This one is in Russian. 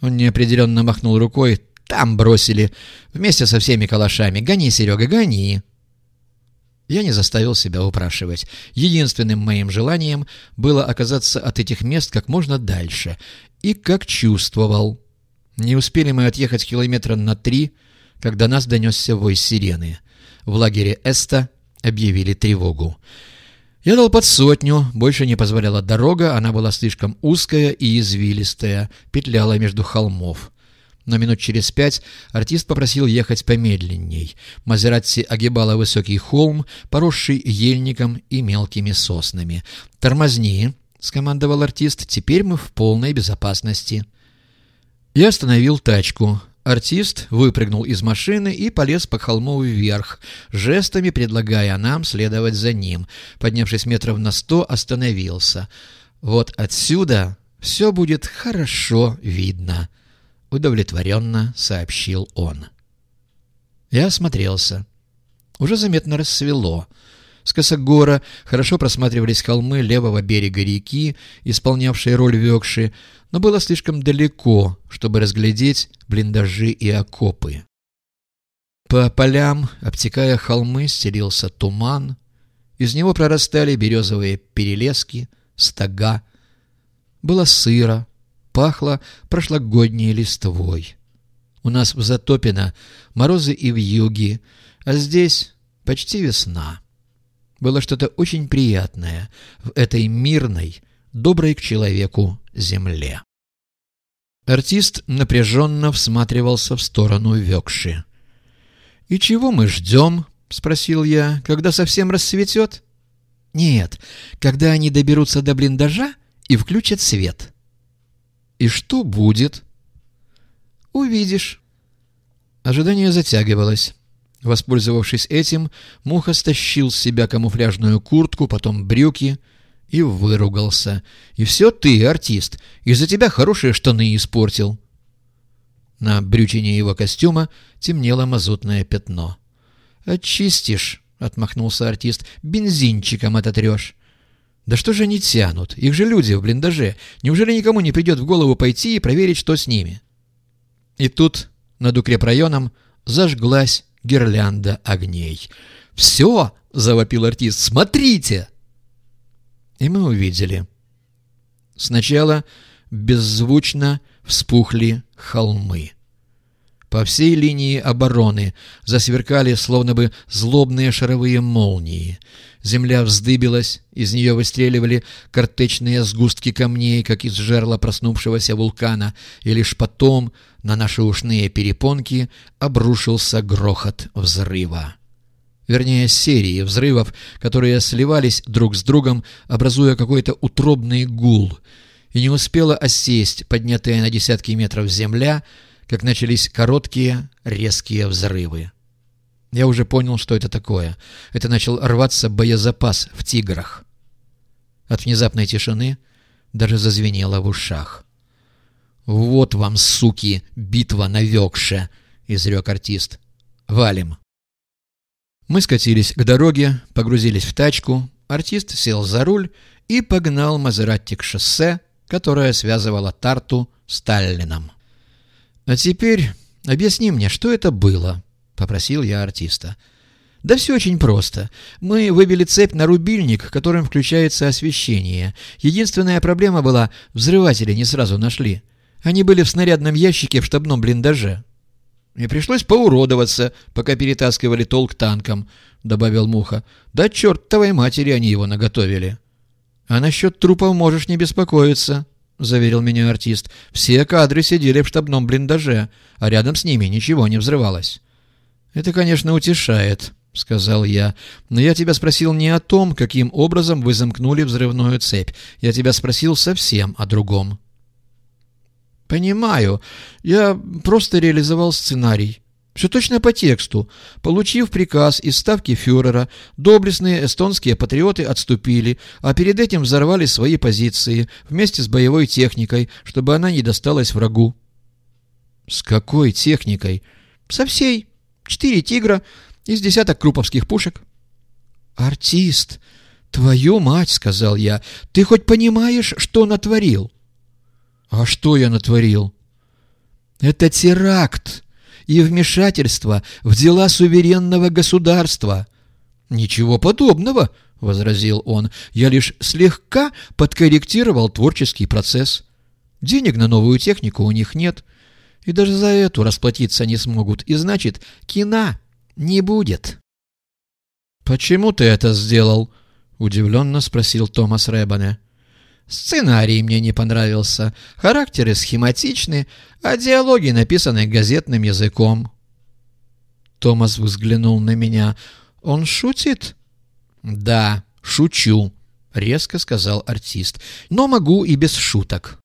Он неопределенно махнул рукой. «Там бросили. Вместе со всеми калашами. Гони, Серега, гони!» Я не заставил себя упрашивать. Единственным моим желанием было оказаться от этих мест как можно дальше. И как чувствовал. Не успели мы отъехать километра на три, когда нас донесся вой сирены. В лагере Эста объявили тревогу. Я дал под сотню, больше не позволяла дорога, она была слишком узкая и извилистая, петляла между холмов. Но минут через пять артист попросил ехать помедленней. Мазератти огибала высокий холм, поросший ельником и мелкими соснами. «Тормозни!» — скомандовал артист. «Теперь мы в полной безопасности». Я остановил тачку. Артист выпрыгнул из машины и полез по холму вверх, жестами предлагая нам следовать за ним. Поднявшись метров на сто, остановился. «Вот отсюда все будет хорошо видно», — удовлетворенно сообщил он. Я осмотрелся. Уже заметно рассвело. С косогора хорошо просматривались холмы левого берега реки, исполнявшие роль Векши, но было слишком далеко, чтобы разглядеть блиндажи и окопы. По полям, обтекая холмы, стелился туман. Из него прорастали березовые перелески, стога. Было сыро, пахло прошлогодней листвой. У нас в Затопино морозы и в юге, а здесь почти весна. Было что-то очень приятное в этой мирной, доброй к человеку земле. Артист напряженно всматривался в сторону Векши. «И чего мы ждем?» — спросил я. «Когда совсем рассветет?» «Нет, когда они доберутся до блиндажа и включат свет». «И что будет?» «Увидишь». Ожидание затягивалось. Воспользовавшись этим, Муха стащил с себя камуфляжную куртку, потом брюки — и выругался. «И все ты, артист, из-за тебя хорошие штаны испортил». На брючине его костюма темнело мазутное пятно. «Очистишь», — отмахнулся артист, — «бензинчиком ототрешь». «Да что же они тянут? Их же люди в блиндаже. Неужели никому не придет в голову пойти и проверить, что с ними?» И тут над укрепрайоном зажглась гирлянда огней. «Все!» — завопил артист. «Смотрите!» И мы увидели. Сначала беззвучно вспухли холмы. По всей линии обороны засверкали словно бы злобные шаровые молнии. Земля вздыбилась, из нее выстреливали картечные сгустки камней, как из жерла проснувшегося вулкана, и лишь потом на наши ушные перепонки обрушился грохот взрыва вернее серии взрывов, которые сливались друг с другом, образуя какой-то утробный гул, и не успела осесть поднятая на десятки метров земля, как начались короткие резкие взрывы. Я уже понял, что это такое. Это начал рваться боезапас в «Тиграх». От внезапной тишины даже зазвенело в ушах. «Вот вам, суки, битва на Векше!» — изрек артист. «Валим!» Мы скатились к дороге, погрузились в тачку, артист сел за руль и погнал Мазератти к шоссе, которое связывало Тарту с Таллином. «А теперь объясни мне, что это было?» — попросил я артиста. «Да все очень просто. Мы вывели цепь на рубильник, которым включается освещение. Единственная проблема была — взрыватели не сразу нашли. Они были в снарядном ящике в штабном блиндаже». «И пришлось поуродоваться, пока перетаскивали толк танком», — добавил Муха. «Да чертовой матери они его наготовили». «А насчет трупов можешь не беспокоиться», — заверил меня артист. «Все кадры сидели в штабном блиндаже, а рядом с ними ничего не взрывалось». «Это, конечно, утешает», — сказал я. «Но я тебя спросил не о том, каким образом вы замкнули взрывную цепь. Я тебя спросил совсем о другом». «Понимаю. Я просто реализовал сценарий. Все точно по тексту. Получив приказ из ставки фюрера, доблестные эстонские патриоты отступили, а перед этим взорвали свои позиции вместе с боевой техникой, чтобы она не досталась врагу». «С какой техникой?» «Со всей. Четыре «Тигра» из десяток круповских пушек». «Артист! Твою мать!» — сказал я. «Ты хоть понимаешь, что натворил?» «А что я натворил?» Это теракт и вмешательство в дела суверенного государства. Ничего подобного, — возразил он, — я лишь слегка подкорректировал творческий процесс. Денег на новую технику у них нет, и даже за эту расплатиться не смогут, и значит, кино не будет. «Почему ты это сделал?» — удивленно спросил Томас Рэббоне. «Сценарий мне не понравился, характеры схематичны, а диалоги написаны газетным языком». Томас взглянул на меня. «Он шутит?» «Да, шучу», — резко сказал артист. «Но могу и без шуток».